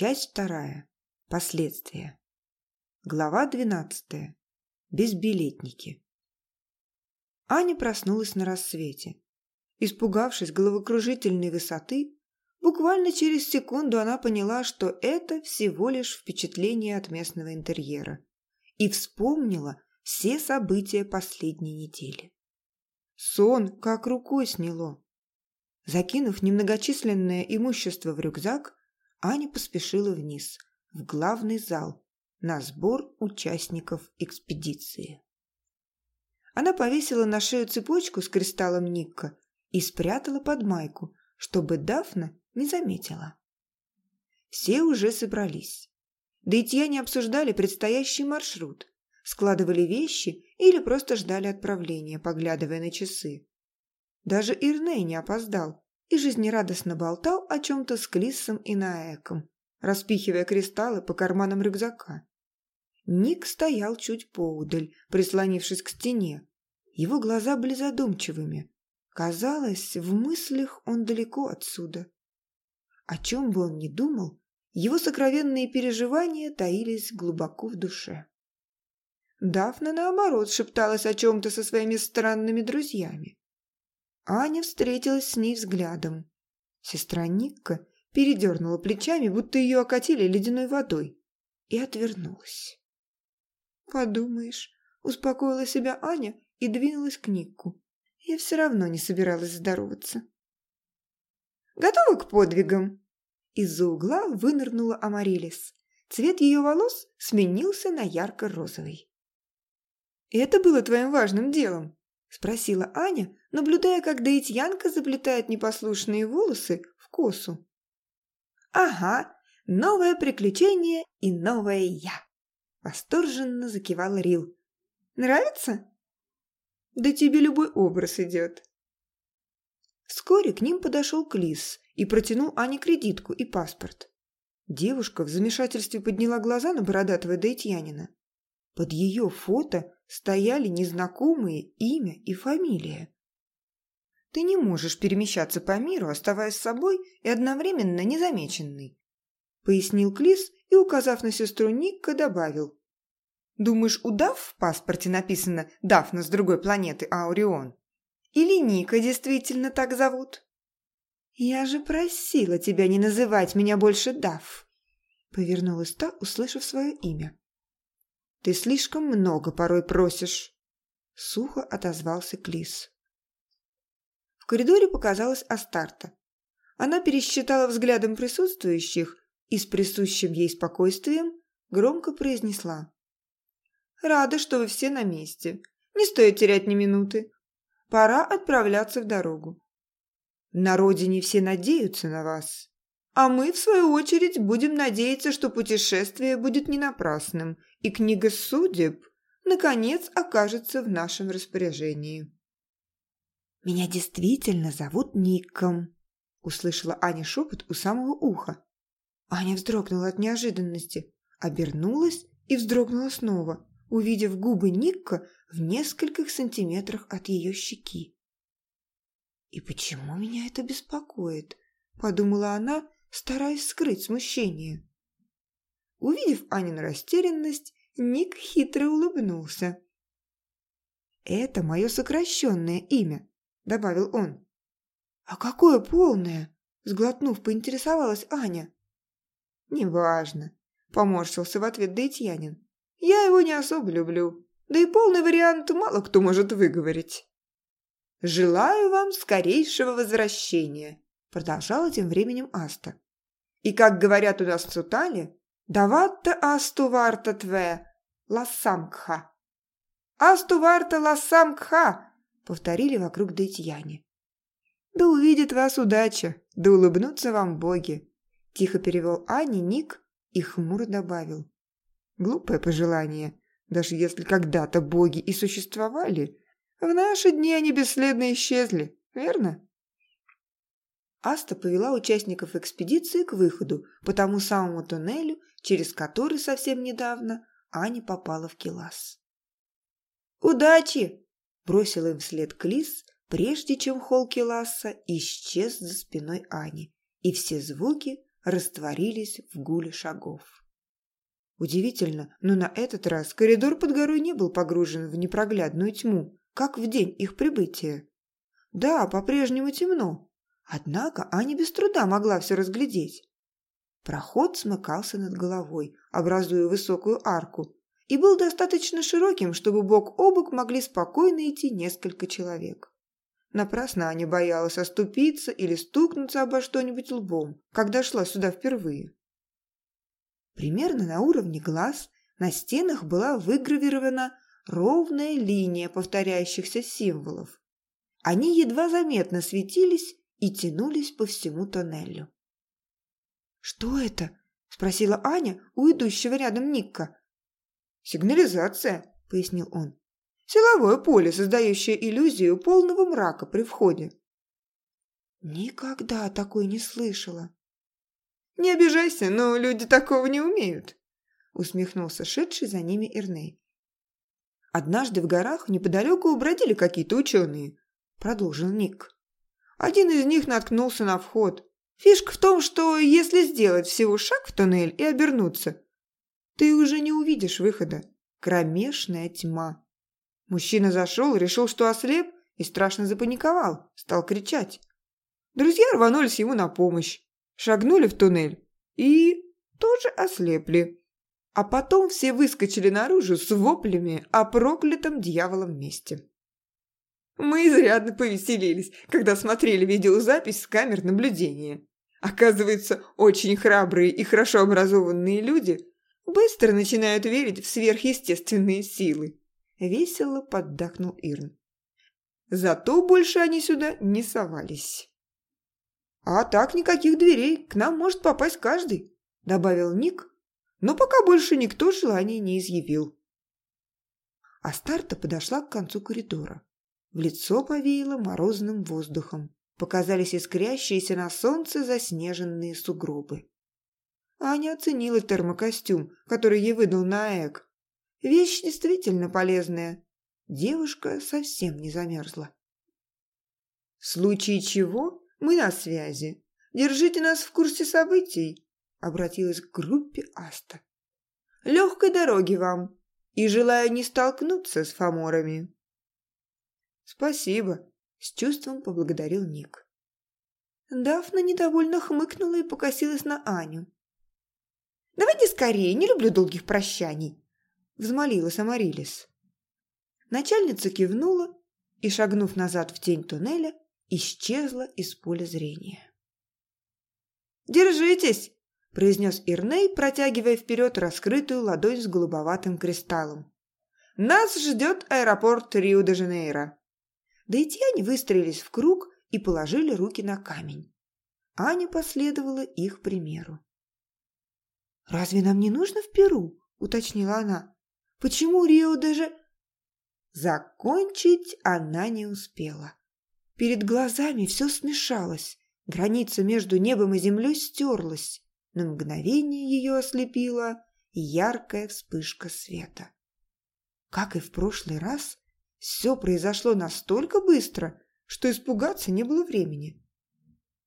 Часть вторая. Последствия. Глава двенадцатая. Безбилетники. Аня проснулась на рассвете. Испугавшись головокружительной высоты, буквально через секунду она поняла, что это всего лишь впечатление от местного интерьера, и вспомнила все события последней недели. Сон как рукой сняло. Закинув немногочисленное имущество в рюкзак, Аня поспешила вниз, в главный зал, на сбор участников экспедиции. Она повесила на шею цепочку с кристаллом Никка и спрятала под майку, чтобы Дафна не заметила. Все уже собрались. Да и те не обсуждали предстоящий маршрут, складывали вещи или просто ждали отправления, поглядывая на часы. Даже Ирней не опоздал и жизнерадостно болтал о чем-то с Клиссом и Наэком, распихивая кристаллы по карманам рюкзака. Ник стоял чуть поудаль, прислонившись к стене. Его глаза были задумчивыми. Казалось, в мыслях он далеко отсюда. О чем бы он ни думал, его сокровенные переживания таились глубоко в душе. Дафна, наоборот, шепталась о чем-то со своими странными друзьями. Аня встретилась с ней взглядом. Сестра Никка передернула плечами, будто ее окатили ледяной водой, и отвернулась. «Подумаешь», – успокоила себя Аня и двинулась к Никку. Я все равно не собиралась здороваться. «Готова к подвигам?» Из-за угла вынырнула Амарилис. Цвет ее волос сменился на ярко-розовый. «Это было твоим важным делом?» – спросила Аня, наблюдая, как Даитьянка заплетает непослушные волосы в косу. «Ага, новое приключение и новое я!» Восторженно закивал Рил. «Нравится?» «Да тебе любой образ идет». Вскоре к ним подошел Клис и протянул Ане кредитку и паспорт. Девушка в замешательстве подняла глаза на бородатого даитянина. Под ее фото стояли незнакомые имя и фамилия. Ты не можешь перемещаться по миру, оставаясь собой и одновременно незамеченный, пояснил Клис и, указав на сестру Никка, добавил. «Думаешь, у Дав в паспорте написано «Дафна с другой планеты Аурион»? Или Ника действительно так зовут?» «Я же просила тебя не называть меня больше Дав», — повернулась та, услышав свое имя. «Ты слишком много порой просишь», — сухо отозвался Клис. В коридоре показалась Астарта. Она пересчитала взглядом присутствующих и с присущим ей спокойствием громко произнесла. «Рада, что вы все на месте. Не стоит терять ни минуты. Пора отправляться в дорогу. На родине все надеются на вас, а мы, в свою очередь, будем надеяться, что путешествие будет не напрасным, и книга судеб, наконец, окажется в нашем распоряжении». «Меня действительно зовут Ником», – услышала Аня шепот у самого уха. Аня вздрогнула от неожиданности, обернулась и вздрогнула снова, увидев губы Никка в нескольких сантиметрах от ее щеки. «И почему меня это беспокоит?» – подумала она, стараясь скрыть смущение. Увидев Анину растерянность, Ник хитро улыбнулся. «Это мое сокращенное имя», – добавил он. «А какое полное?» – сглотнув, поинтересовалась Аня. «Неважно», – поморщился в ответ Дейтьянин. «Я его не особо люблю, да и полный вариант мало кто может выговорить». «Желаю вам скорейшего возвращения», – продолжала тем временем Аста. «И как говорят у нас в Сутале, даватта асту варта тве лассамкха». «Асту варта лассамкха», – повторили вокруг Дейтьяне. «Да увидит вас удача, да улыбнутся вам боги», Тихо перевел Ани Ник и хмуро добавил. Глупое пожелание. Даже если когда-то боги и существовали, в наши дни они бесследно исчезли, верно? Аста повела участников экспедиции к выходу по тому самому туннелю, через который совсем недавно Аня попала в Келас. «Удачи!» – бросила им вслед Клис, прежде чем холл Келаса исчез за спиной Ани, и все звуки растворились в гуле шагов. Удивительно, но на этот раз коридор под горой не был погружен в непроглядную тьму, как в день их прибытия. Да, по-прежнему темно, однако Аня без труда могла все разглядеть. Проход смыкался над головой, образуя высокую арку, и был достаточно широким, чтобы бок о бок могли спокойно идти несколько человек. Напрасно Аня боялась оступиться или стукнуться обо что-нибудь лбом, когда шла сюда впервые. Примерно на уровне глаз на стенах была выгравирована ровная линия повторяющихся символов. Они едва заметно светились и тянулись по всему тоннелю. «Что это?» – спросила Аня у идущего рядом Никка. «Сигнализация», – пояснил он. «Силовое поле, создающее иллюзию полного мрака при входе». «Никогда такой не слышала», «Не обижайся, но люди такого не умеют», — усмехнулся шедший за ними Ирней. «Однажды в горах неподалеку бродили какие-то ученые», — продолжил Ник. «Один из них наткнулся на вход. Фишка в том, что если сделать всего шаг в туннель и обернуться, ты уже не увидишь выхода. Кромешная тьма». Мужчина зашел, решил, что ослеп, и страшно запаниковал, стал кричать. Друзья рванулись ему на помощь шагнули в туннель и тоже ослепли. А потом все выскочили наружу с воплями о проклятом дьяволом месте. Мы изрядно повеселились, когда смотрели видеозапись с камер наблюдения. Оказывается, очень храбрые и хорошо образованные люди быстро начинают верить в сверхъестественные силы. Весело поддакнул Ирн. Зато больше они сюда не совались. «А так никаких дверей, к нам может попасть каждый», – добавил Ник, но пока больше никто желания не изъявил. А старта подошла к концу коридора. В лицо повеяло морозным воздухом. Показались искрящиеся на солнце заснеженные сугробы. Аня оценила термокостюм, который ей выдал Наэк. Вещь действительно полезная. Девушка совсем не замерзла. В случае чего мы на связи. Держите нас в курсе событий», — обратилась к группе Аста. «Легкой дороги вам и желаю не столкнуться с фаморами». «Спасибо», — с чувством поблагодарил Ник. Дафна недовольно хмыкнула и покосилась на Аню. «Давайте скорее, не люблю долгих прощаний», — взмолилась Амарилис. Начальница кивнула и, шагнув назад в тень туннеля, исчезла из поля зрения. «Держитесь!» – произнес Ирней, протягивая вперед раскрытую ладонь с голубоватым кристаллом. «Нас ждет аэропорт Рио-де-Жанейро!» Даитьяне выстроились в круг и положили руки на камень. Аня последовала их примеру. «Разве нам не нужно в Перу?» – уточнила она. «Почему Рио-де-Же...» Закончить она не успела. Перед глазами все смешалось. Граница между небом и землей стерлась. На мгновение ее ослепила яркая вспышка света. Как и в прошлый раз, все произошло настолько быстро, что испугаться не было времени.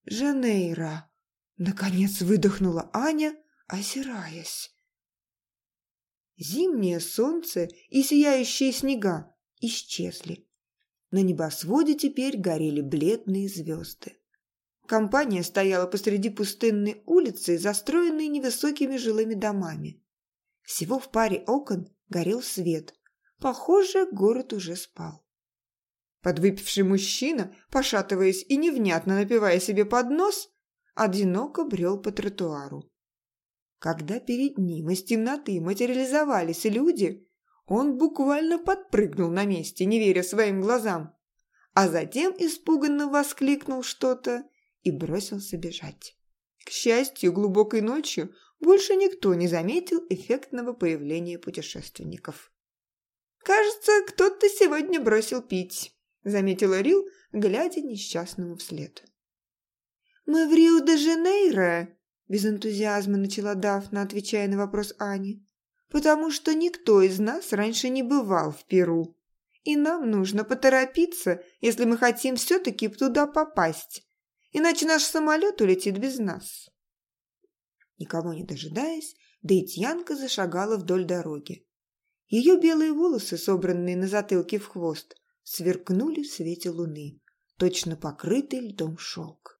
«Жанейра!» — наконец выдохнула Аня, озираясь. Зимнее солнце и сияющие снега исчезли. На небосводе теперь горели бледные звезды. Компания стояла посреди пустынной улицы, застроенной невысокими жилыми домами. Всего в паре окон горел свет. Похоже, город уже спал. Подвыпивший мужчина, пошатываясь и невнятно напивая себе под нос, одиноко брел по тротуару. Когда перед ним из темноты материализовались люди, он буквально подпрыгнул на месте, не веря своим глазам, а затем испуганно воскликнул что-то и бросился бежать. К счастью, глубокой ночью больше никто не заметил эффектного появления путешественников. «Кажется, кто-то сегодня бросил пить», — заметила Рил, глядя несчастному вслед. «Мы в Рио-де-Жанейро», — без энтузиазма начала Дафна, отвечая на вопрос Ани потому что никто из нас раньше не бывал в Перу. И нам нужно поторопиться, если мы хотим все-таки туда попасть, иначе наш самолет улетит без нас. Никого не дожидаясь, Дейтьянка зашагала вдоль дороги. Ее белые волосы, собранные на затылке в хвост, сверкнули в свете луны, точно покрытый льдом шелк.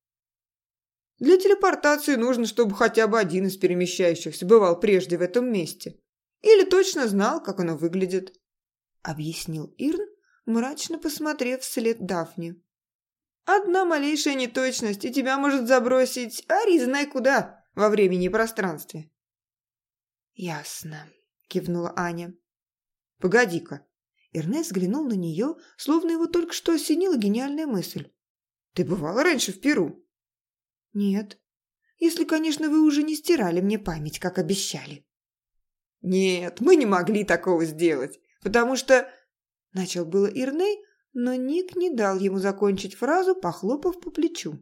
«Для телепортации нужно, чтобы хотя бы один из перемещающихся бывал прежде в этом месте. Или точно знал, как оно выглядит», — объяснил Ирн, мрачно посмотрев вслед Дафни. «Одна малейшая неточность, и тебя может забросить, ари знай куда, во времени и пространстве». «Ясно», — кивнула Аня. «Погоди-ка». Эрнест взглянул на нее, словно его только что осенила гениальная мысль. «Ты бывала раньше в Перу?» «Нет. Если, конечно, вы уже не стирали мне память, как обещали». «Нет, мы не могли такого сделать, потому что...» Начал было Ирней, но Ник не дал ему закончить фразу, похлопав по плечу.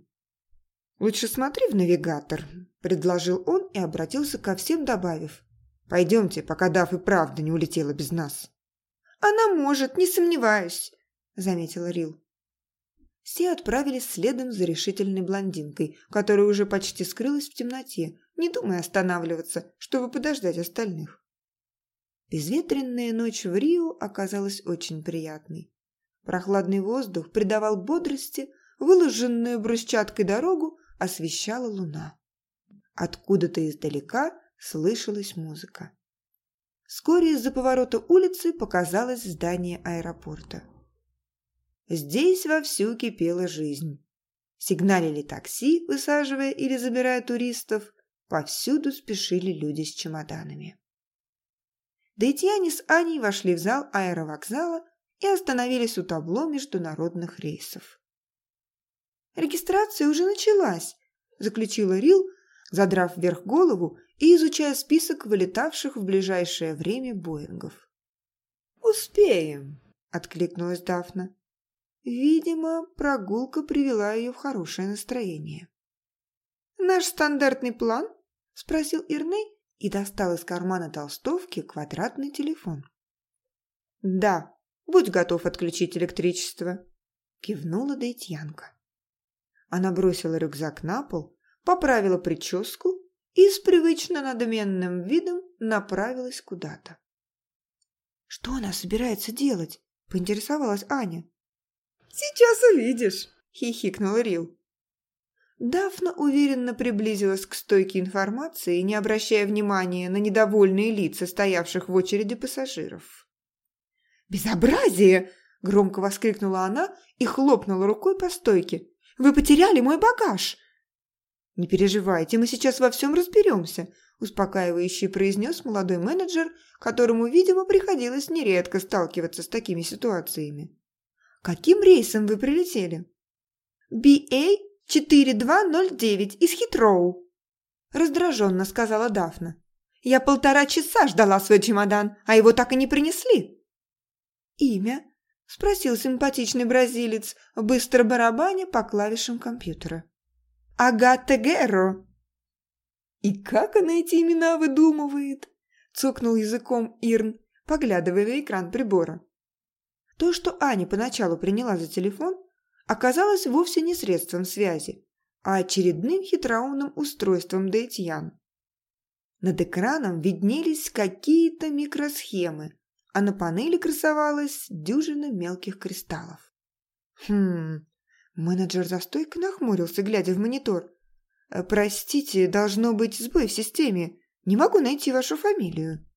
«Лучше смотри в навигатор», – предложил он и обратился ко всем, добавив. «Пойдемте, пока Дав и правда не улетела без нас». «Она может, не сомневаюсь», – заметила Рил. Все отправились следом за решительной блондинкой, которая уже почти скрылась в темноте, не думая останавливаться, чтобы подождать остальных. Безветренная ночь в Рио оказалась очень приятной. Прохладный воздух придавал бодрости, выложенную брусчаткой дорогу освещала луна. Откуда-то издалека слышалась музыка. Вскоре из-за поворота улицы показалось здание аэропорта. Здесь вовсю кипела жизнь. Сигналили такси, высаживая или забирая туристов. Повсюду спешили люди с чемоданами. Дейтьяне с Аней вошли в зал аэровокзала и остановились у табло международных рейсов. «Регистрация уже началась», – заключила Рил, задрав вверх голову и изучая список вылетавших в ближайшее время Боингов. «Успеем», – откликнулась Дафна. Видимо, прогулка привела ее в хорошее настроение. «Наш стандартный план?» – спросил Ирней и достал из кармана толстовки квадратный телефон. «Да, будь готов отключить электричество», – кивнула Дейтьянка. Она бросила рюкзак на пол, поправила прическу и с привычно надменным видом направилась куда-то. «Что она собирается делать?» – поинтересовалась Аня. «Сейчас увидишь», – хихикнул Рил. Дафна уверенно приблизилась к стойке информации, не обращая внимания на недовольные лица стоявших в очереди пассажиров. «Безобразие!» – громко воскликнула она и хлопнула рукой по стойке. «Вы потеряли мой багаж!» «Не переживайте, мы сейчас во всем разберемся», – успокаивающе произнес молодой менеджер, которому, видимо, приходилось нередко сталкиваться с такими ситуациями. «Каким рейсом вы прилетели?» «BA-4209 из Хитроу», – раздраженно сказала Дафна. «Я полтора часа ждала свой чемодан, а его так и не принесли». «Имя?» – спросил симпатичный бразилец, быстро барабаня по клавишам компьютера. Агата Герро». «И как она эти имена выдумывает?» – цокнул языком Ирн, поглядывая на экран прибора. То, что Аня поначалу приняла за телефон, оказалось вовсе не средством связи, а очередным хитроумным устройством Дейтьян. Над экраном виднелись какие-то микросхемы, а на панели красовалась дюжина мелких кристаллов. Хм, Менеджер за стойкой нахмурился, глядя в монитор. «Э, «Простите, должно быть сбой в системе. Не могу найти вашу фамилию».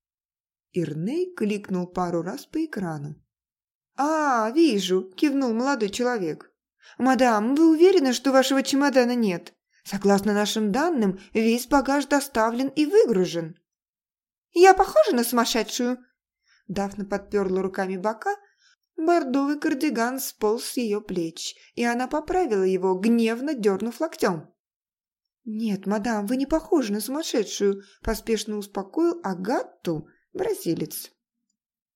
Ирней кликнул пару раз по экрану. «А, вижу», – кивнул молодой человек. «Мадам, вы уверены, что вашего чемодана нет? Согласно нашим данным, весь багаж доставлен и выгружен». «Я похожа на сумасшедшую?» Дафна подперла руками бока, Бордовый кардиган сполз с ее плеч, и она поправила его, гневно дернув локтем. «Нет, мадам, вы не похожи на сумасшедшую», – поспешно успокоил Агатту бразилец.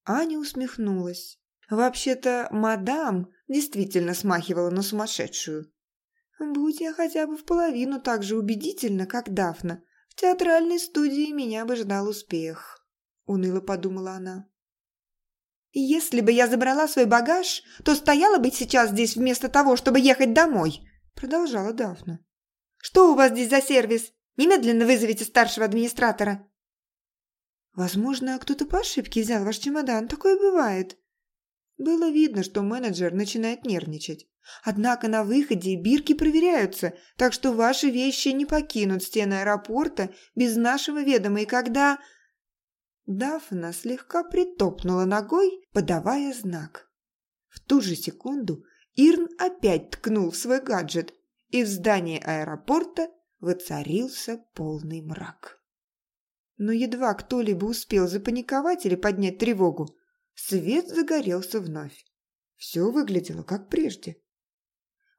Аня усмехнулась. Вообще-то, мадам действительно смахивала на сумасшедшую. Будь я хотя бы в половину так же убедительна, как Дафна, в театральной студии меня бы ждал успех, уныло подумала она. «Если бы я забрала свой багаж, то стояла бы сейчас здесь вместо того, чтобы ехать домой», – продолжала Дафна. «Что у вас здесь за сервис? Немедленно вызовите старшего администратора!» «Возможно, кто-то по ошибке взял ваш чемодан. Такое бывает». Было видно, что менеджер начинает нервничать. Однако на выходе бирки проверяются, так что ваши вещи не покинут стены аэропорта без нашего ведома. И когда... Дафна слегка притопнула ногой, подавая знак. В ту же секунду Ирн опять ткнул свой гаджет, и в здании аэропорта воцарился полный мрак. Но едва кто-либо успел запаниковать или поднять тревогу, свет загорелся вновь. Все выглядело как прежде.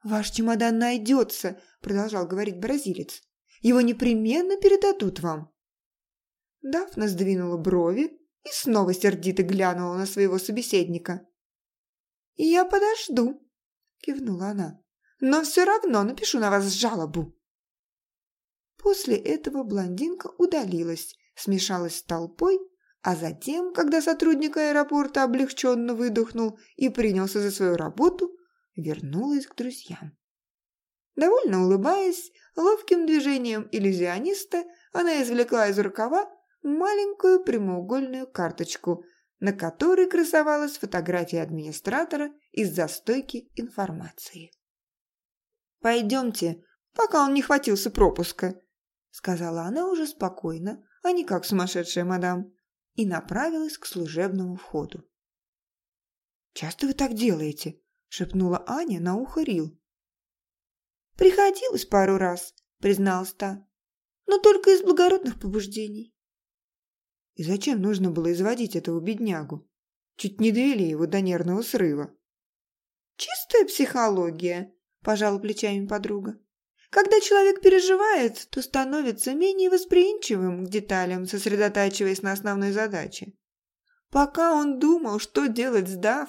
«Ваш чемодан найдется», – продолжал говорить бразилец. «Его непременно передадут вам». Дафна сдвинула брови и снова сердито глянула на своего собеседника. «Я подожду», – кивнула она. «Но все равно напишу на вас жалобу». После этого блондинка удалилась, смешалась с толпой, а затем, когда сотрудник аэропорта облегченно выдохнул и принялся за свою работу, вернулась к друзьям. Довольно улыбаясь, ловким движением иллюзиониста она извлекла из рукава маленькую прямоугольную карточку, на которой красовалась фотография администратора из застойки информации. «Пойдемте, пока он не хватился пропуска», — сказала она уже спокойно, а не как сумасшедшая мадам, и направилась к служебному входу. «Часто вы так делаете?» – шепнула Аня на ухо Рил. «Приходилось пару раз», – призналась та, – «но только из благородных побуждений». И зачем нужно было изводить этого беднягу? Чуть не довели его до нервного срыва. «Чистая психология», – пожала плечами подруга. Когда человек переживает, то становится менее восприимчивым к деталям, сосредотачиваясь на основной задаче. Пока он думал, что делать сдав,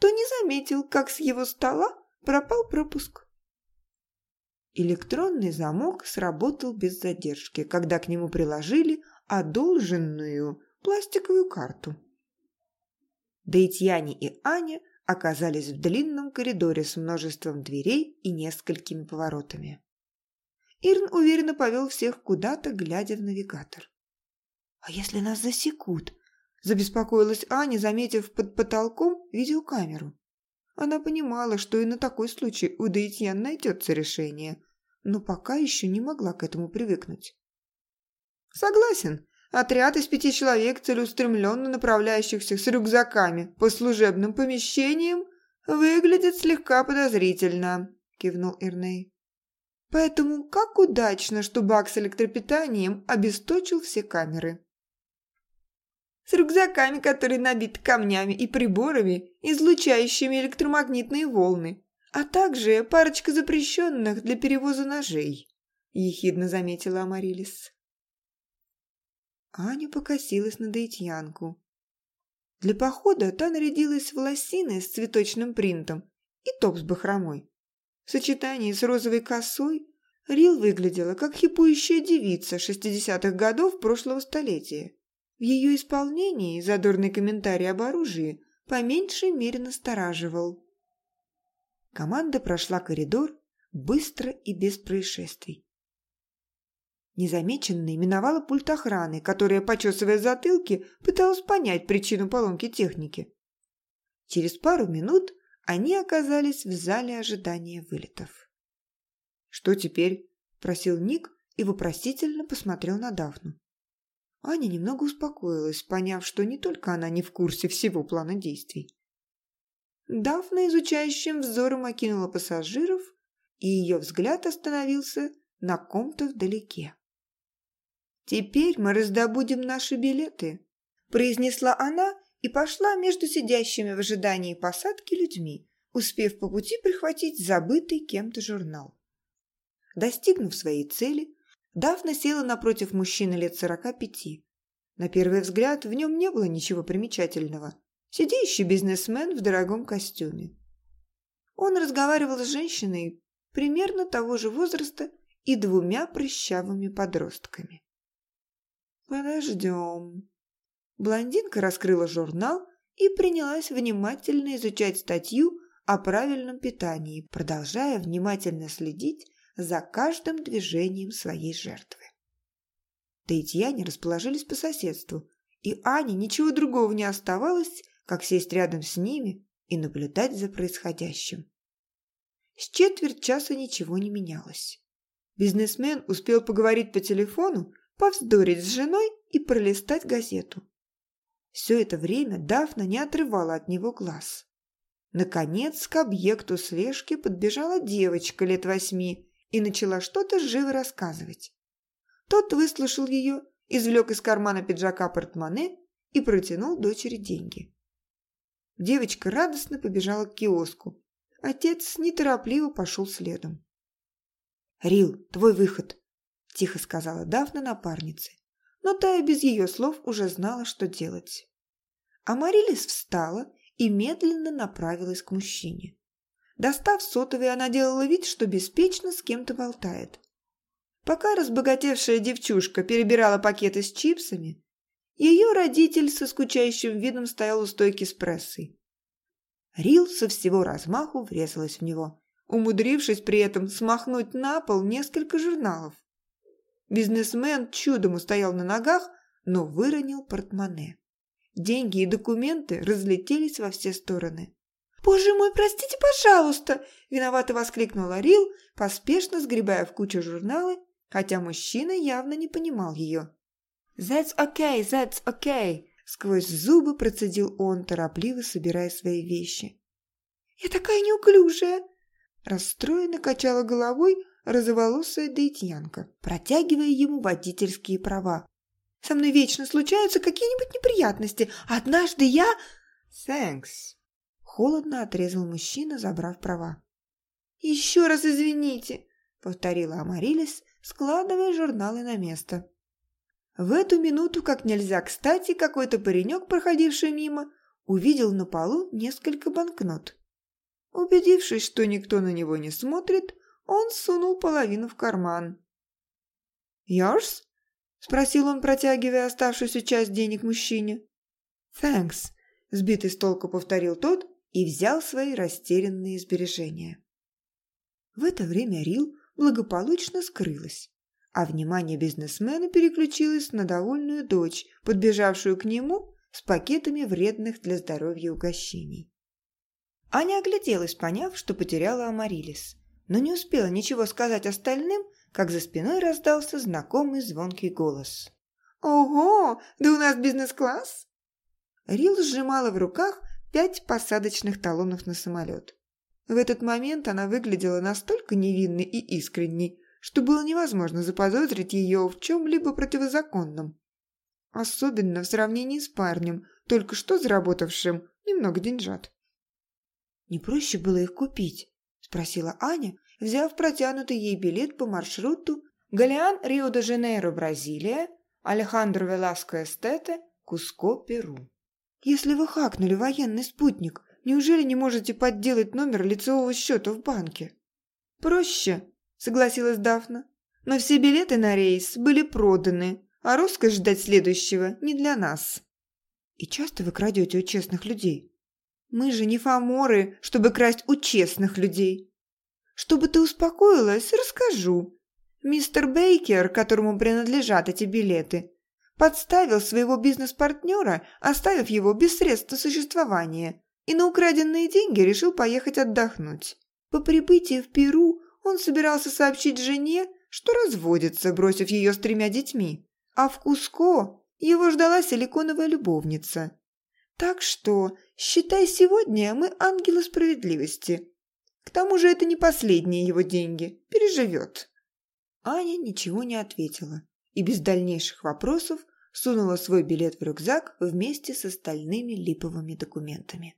то не заметил, как с его стола пропал пропуск. Электронный замок сработал без задержки, когда к нему приложили одолженную пластиковую карту. Дейтьяне и Аня оказались в длинном коридоре с множеством дверей и несколькими поворотами. Ирн уверенно повел всех куда-то, глядя в навигатор. «А если нас засекут?» – забеспокоилась Аня, заметив под потолком видеокамеру. Она понимала, что и на такой случай у Даитьян найдется решение, но пока еще не могла к этому привыкнуть. «Согласен», Отряд из пяти человек, целеустремленно направляющихся с рюкзаками по служебным помещениям, выглядит слегка подозрительно», – кивнул Ирней. «Поэтому как удачно, что бак с электропитанием обесточил все камеры». «С рюкзаками, которые набиты камнями и приборами, излучающими электромагнитные волны, а также парочка запрещенных для перевоза ножей», – ехидно заметила Амарилис. Аня покосилась на Даитьянку. Для похода та нарядилась в лосины с цветочным принтом и топ с бахромой. В сочетании с розовой косой Рил выглядела как хипующая девица шестидесятых годов прошлого столетия. В ее исполнении задорный комментарий об оружии по меньшей мере настораживал. Команда прошла коридор быстро и без происшествий. Незамеченной миновала пульт охраны, которая, почесывая затылки, пыталась понять причину поломки техники. Через пару минут они оказались в зале ожидания вылетов. «Что теперь?» – просил Ник и вопросительно посмотрел на Дафну. Аня немного успокоилась, поняв, что не только она не в курсе всего плана действий. Дафна изучающим взором окинула пассажиров, и ее взгляд остановился на ком-то вдалеке. «Теперь мы раздобудем наши билеты», – произнесла она и пошла между сидящими в ожидании посадки людьми, успев по пути прихватить забытый кем-то журнал. Достигнув своей цели, Дафна села напротив мужчины лет сорока пяти. На первый взгляд в нем не было ничего примечательного. Сидящий бизнесмен в дорогом костюме. Он разговаривал с женщиной примерно того же возраста и двумя прыщавыми подростками. «Подождем». Блондинка раскрыла журнал и принялась внимательно изучать статью о правильном питании, продолжая внимательно следить за каждым движением своей жертвы. Таитьяне расположились по соседству, и Ане ничего другого не оставалось, как сесть рядом с ними и наблюдать за происходящим. С четверть часа ничего не менялось. Бизнесмен успел поговорить по телефону, повздорить с женой и пролистать газету. Все это время Дафна не отрывала от него глаз. Наконец к объекту слежки подбежала девочка лет восьми и начала что-то живо рассказывать. Тот выслушал ее, извлек из кармана пиджака портмоне и протянул дочери деньги. Девочка радостно побежала к киоску. Отец неторопливо пошел следом. «Рил, твой выход!» – тихо сказала Дафна напарнице. Но та и без ее слов уже знала, что делать. Амарилис встала и медленно направилась к мужчине. Достав сотовый, она делала вид, что беспечно с кем-то болтает. Пока разбогатевшая девчушка перебирала пакеты с чипсами, ее родитель со скучающим видом стоял у стойки с прессой. Рил со всего размаху врезалась в него, умудрившись при этом смахнуть на пол несколько журналов. Бизнесмен чудом устоял на ногах, но выронил портмоне. Деньги и документы разлетелись во все стороны. «Боже мой, простите, пожалуйста!» – виновато воскликнула Рил, поспешно сгребая в кучу журналы, хотя мужчина явно не понимал ее. «That's okay, that's okay!» – сквозь зубы процедил он, торопливо собирая свои вещи. «Я такая неуклюжая!» Расстроенно качала головой розоволосая дейтьянка, протягивая ему водительские права. Со мной вечно случаются какие-нибудь неприятности. Однажды я...» «Thanks», — холодно отрезал мужчина, забрав права. «Еще раз извините», — повторила Амарилис, складывая журналы на место. В эту минуту, как нельзя кстати, какой-то паренек, проходивший мимо, увидел на полу несколько банкнот. Убедившись, что никто на него не смотрит, он сунул половину в карман. «Yours?» – спросил он, протягивая оставшуюся часть денег мужчине. «Thanks», – сбитый с толку повторил тот и взял свои растерянные сбережения. В это время Рил благополучно скрылась, а внимание бизнесмена переключилось на довольную дочь, подбежавшую к нему с пакетами вредных для здоровья угощений. Аня огляделась, поняв, что потеряла Амарилис, но не успела ничего сказать остальным, как за спиной раздался знакомый звонкий голос. «Ого, да у нас бизнес-класс!» Рил сжимала в руках пять посадочных талонов на самолет. В этот момент она выглядела настолько невинной и искренней, что было невозможно заподозрить ее в чем-либо противозаконном. Особенно в сравнении с парнем, только что заработавшим немного деньжат. «Не проще было их купить?» – спросила Аня, взяв протянутый ей билет по маршруту Галиан, Рио-де-Жанейро, Бразилия, Алехандро Веласко Эстете, Куско, Перу. «Если вы хакнули военный спутник, неужели не можете подделать номер лицевого счета в банке?» «Проще», — согласилась Дафна. «Но все билеты на рейс были проданы, а роскошь ждать следующего не для нас». «И часто вы крадете у честных людей?» «Мы же не фаморы, чтобы красть у честных людей», чтобы ты успокоилась, расскажу. Мистер Бейкер, которому принадлежат эти билеты, подставил своего бизнес-партнера, оставив его без средств существования, и на украденные деньги решил поехать отдохнуть. По прибытии в Перу он собирался сообщить жене, что разводится, бросив ее с тремя детьми, а в Куско его ждала силиконовая любовница. Так что, считай, сегодня мы ангелы справедливости. К тому же это не последние его деньги. Переживет. Аня ничего не ответила и без дальнейших вопросов сунула свой билет в рюкзак вместе с остальными липовыми документами.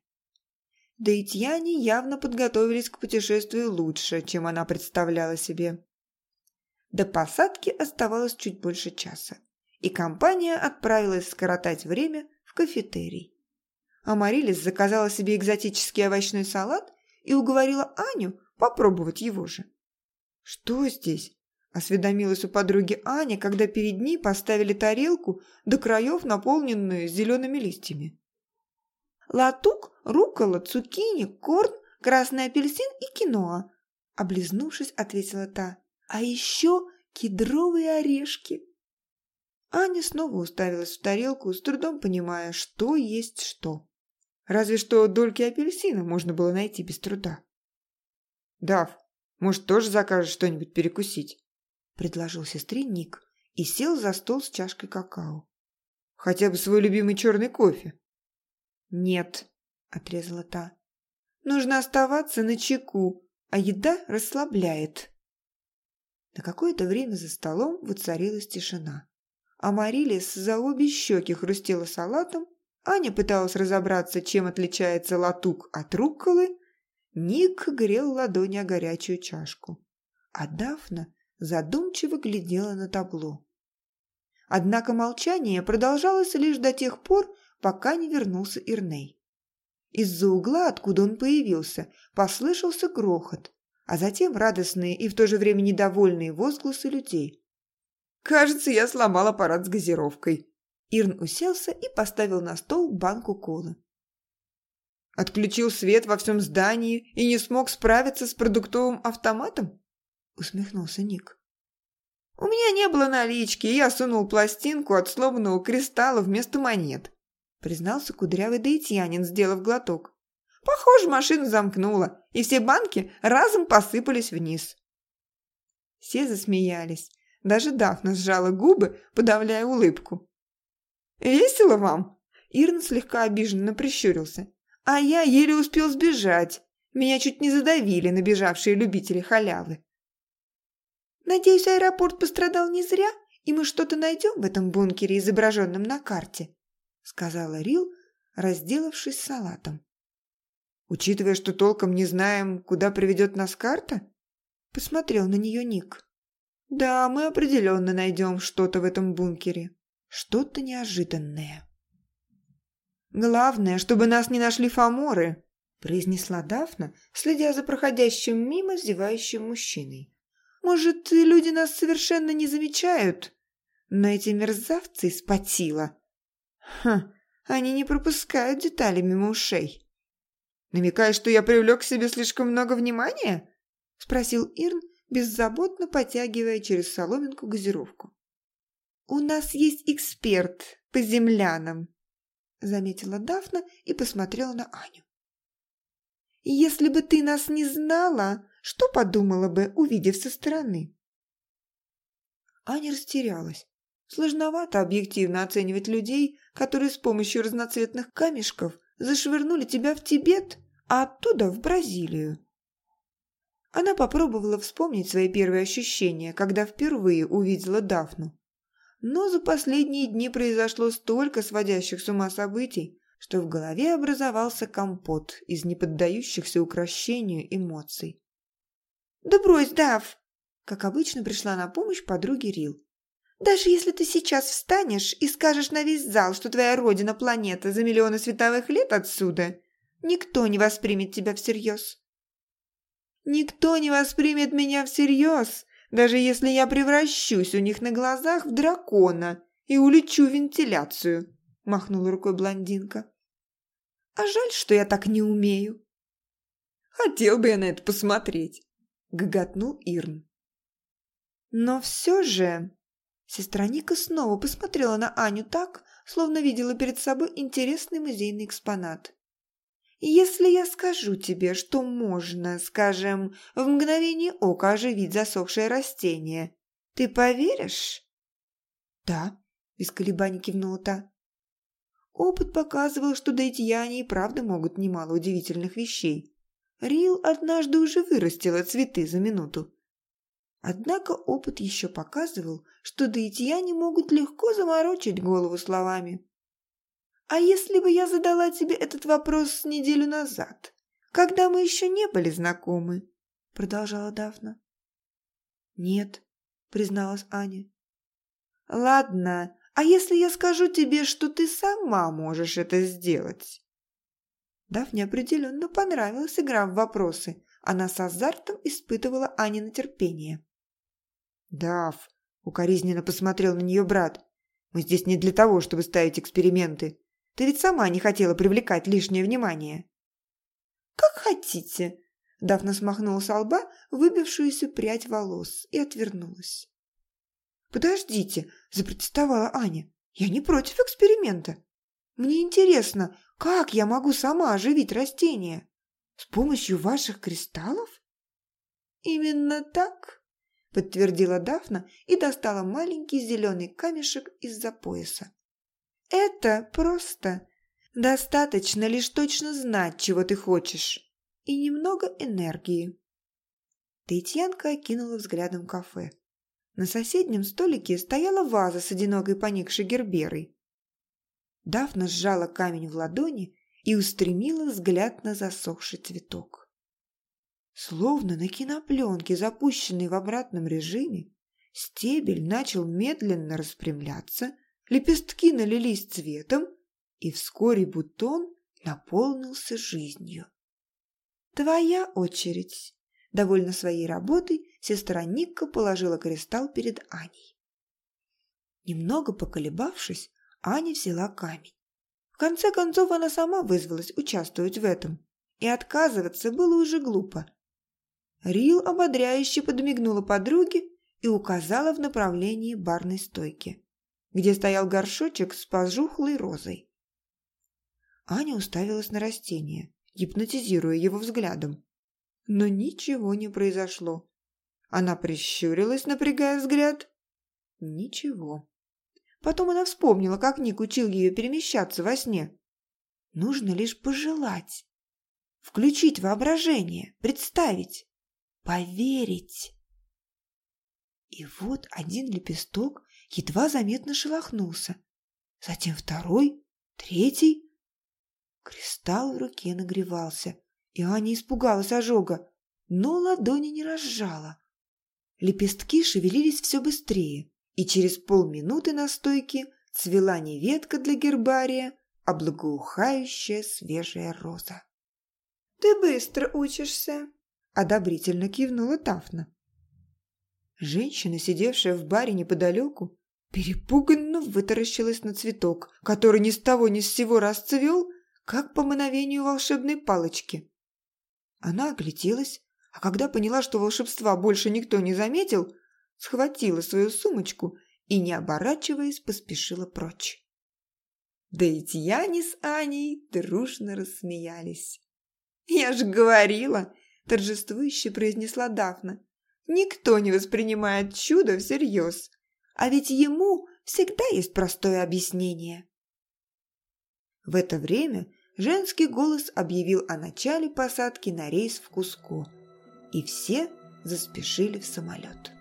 Да и Тьяне явно подготовились к путешествию лучше, чем она представляла себе. До посадки оставалось чуть больше часа, и компания отправилась скоротать время в кафетерий. Амарилис заказала себе экзотический овощной салат и уговорила Аню попробовать его же. «Что здесь?» – осведомилась у подруги Аня, когда перед ней поставили тарелку до краев, наполненную зелеными листьями. «Латук, рукола, цукини, корн, красный апельсин и киноа», – облизнувшись, ответила та. «А еще кедровые орешки». Аня снова уставилась в тарелку, с трудом понимая, что есть что. Разве что дольки апельсина можно было найти без труда. «Дав, может, тоже закажешь что-нибудь перекусить?» – предложил сестре Ник и сел за стол с чашкой какао. «Хотя бы свой любимый черный кофе». «Нет», – отрезала та. «Нужно оставаться на чеку, а еда расслабляет». На какое-то время за столом воцарилась тишина. А Марилис за обе щеки хрустела салатом, Аня пыталась разобраться, чем отличается латук от рукколы, Ник грел ладони о горячую чашку, а Дафна задумчиво глядела на табло. Однако молчание продолжалось лишь до тех пор, пока не вернулся Ирней. Из-за угла, откуда он появился, послышался грохот, а затем радостные и в то же время недовольные возгласы людей. «Кажется, я сломал аппарат с газировкой». Ирн уселся и поставил на стол банку колы. «Отключил свет во всем здании и не смог справиться с продуктовым автоматом?» усмехнулся Ник. «У меня не было налички, и я сунул пластинку от сломанного кристалла вместо монет», признался кудрявый даитянин, сделав глоток. Похоже, машину замкнула, и все банки разом посыпались вниз. Все засмеялись. Даже Дафна сжала губы, подавляя улыбку. «Весело вам?» Ирн слегка обиженно прищурился. «А я еле успел сбежать. Меня чуть не задавили набежавшие любители халявы». «Надеюсь, аэропорт пострадал не зря, и мы что-то найдем в этом бункере, изображенном на карте», сказала Рил, разделавшись салатом. Учитывая, что толком не знаем, куда приведет нас карта?» Посмотрел на нее Ник. «Да, мы определенно найдем что-то в этом бункере. Что-то неожиданное». «Главное, чтобы нас не нашли фаморы», произнесла Дафна, следя за проходящим мимо зевающим мужчиной. «Может, люди нас совершенно не замечают, но эти мерзавцы из Патила... Хм, они не пропускают детали мимо ушей». «Намекаешь, что я привлек к себе слишком много внимания?» – спросил Ирн, беззаботно потягивая через соломинку газировку. «У нас есть эксперт по землянам», – заметила Дафна и посмотрела на Аню. «Если бы ты нас не знала, что подумала бы, увидев со стороны?» Аня растерялась. Сложновато объективно оценивать людей, которые с помощью разноцветных камешков зашвырнули тебя в Тибет а оттуда в Бразилию. Она попробовала вспомнить свои первые ощущения, когда впервые увидела Дафну. Но за последние дни произошло столько сводящих с ума событий, что в голове образовался компот из неподдающихся укращению эмоций. «Да брось, Дав!» Как обычно пришла на помощь подруге Рил. «Даже если ты сейчас встанешь и скажешь на весь зал, что твоя родина планета за миллионы световых лет отсюда, никто не воспримет тебя всерьез. Никто не воспримет меня всерьез, даже если я превращусь у них на глазах в дракона и улечу вентиляцию, махнула рукой блондинка. А жаль, что я так не умею. Хотел бы я на это посмотреть, гоготнул Ирн. Но все же... Сестра Ника снова посмотрела на Аню так, словно видела перед собой интересный музейный экспонат. Если я скажу тебе, что можно, скажем, в мгновение ока оживить засохшее растение, ты поверишь?» «Да», – без колебаний кивнула та. Опыт показывал, что дейтьяне и правда могут немало удивительных вещей. Рил однажды уже вырастила цветы за минуту. Однако опыт еще показывал, что дейтьяне могут легко заморочить голову словами. «А если бы я задала тебе этот вопрос неделю назад, когда мы еще не были знакомы?» Продолжала Дафна. «Нет», призналась Аня. «Ладно, а если я скажу тебе, что ты сама можешь это сделать?» Дафне определенно понравилась игра в вопросы. Она с азартом испытывала Ане на терпение. «Даф», — укоризненно посмотрел на нее брат, — «мы здесь не для того, чтобы ставить эксперименты. Ты ведь сама не хотела привлекать лишнее внимание». «Как хотите», – Дафна смахнула с лба выбившуюся прядь волос и отвернулась. «Подождите», – запротестовала Аня. «Я не против эксперимента. Мне интересно, как я могу сама оживить растение? С помощью ваших кристаллов?» «Именно так», – подтвердила Дафна и достала маленький зеленый камешек из-за пояса. «Это просто. Достаточно лишь точно знать, чего ты хочешь, и немного энергии». Таитьянка окинула взглядом кафе. На соседнем столике стояла ваза с одинокой поникшей герберой. Дафна сжала камень в ладони и устремила взгляд на засохший цветок. Словно на кинопленке, запущенной в обратном режиме, стебель начал медленно распрямляться, лепестки налились цветом, и вскоре бутон наполнился жизнью. «Твоя очередь!» Довольно своей работой, сестра Никка положила кристалл перед Аней. Немного поколебавшись, Аня взяла камень. В конце концов, она сама вызвалась участвовать в этом, и отказываться было уже глупо. Рил ободряюще подмигнула подруге и указала в направлении барной стойки, где стоял горшочек с пожухлой розой. Аня уставилась на растение, гипнотизируя его взглядом. Но ничего не произошло. Она прищурилась, напрягая взгляд. Ничего. Потом она вспомнила, как Ник учил ее перемещаться во сне. Нужно лишь пожелать. Включить воображение, представить, поверить. И вот один лепесток едва заметно шелохнулся. Затем второй, третий. Кристалл в руке нагревался, и Аня испугалась ожога, но ладони не разжала. Лепестки шевелились все быстрее, и через полминуты на стойке цвела не ветка для гербария, а благоухающая свежая роза. «Ты быстро учишься», – одобрительно кивнула Тафна. Женщина, сидевшая в баре неподалеку, перепуганно вытаращилась на цветок, который ни с того ни с сего расцвел, как по мановению волшебной палочки. Она огляделась, а когда поняла, что волшебства больше никто не заметил, схватила свою сумочку и, не оборачиваясь, поспешила прочь. Да и Тьяни с Аней дружно рассмеялись. «Я же говорила!» – торжествующе произнесла Дафна. «Никто не воспринимает чудо всерьез, а ведь ему всегда есть простое объяснение». В это время женский голос объявил о начале посадки на рейс в Куско, и все заспешили в самолет.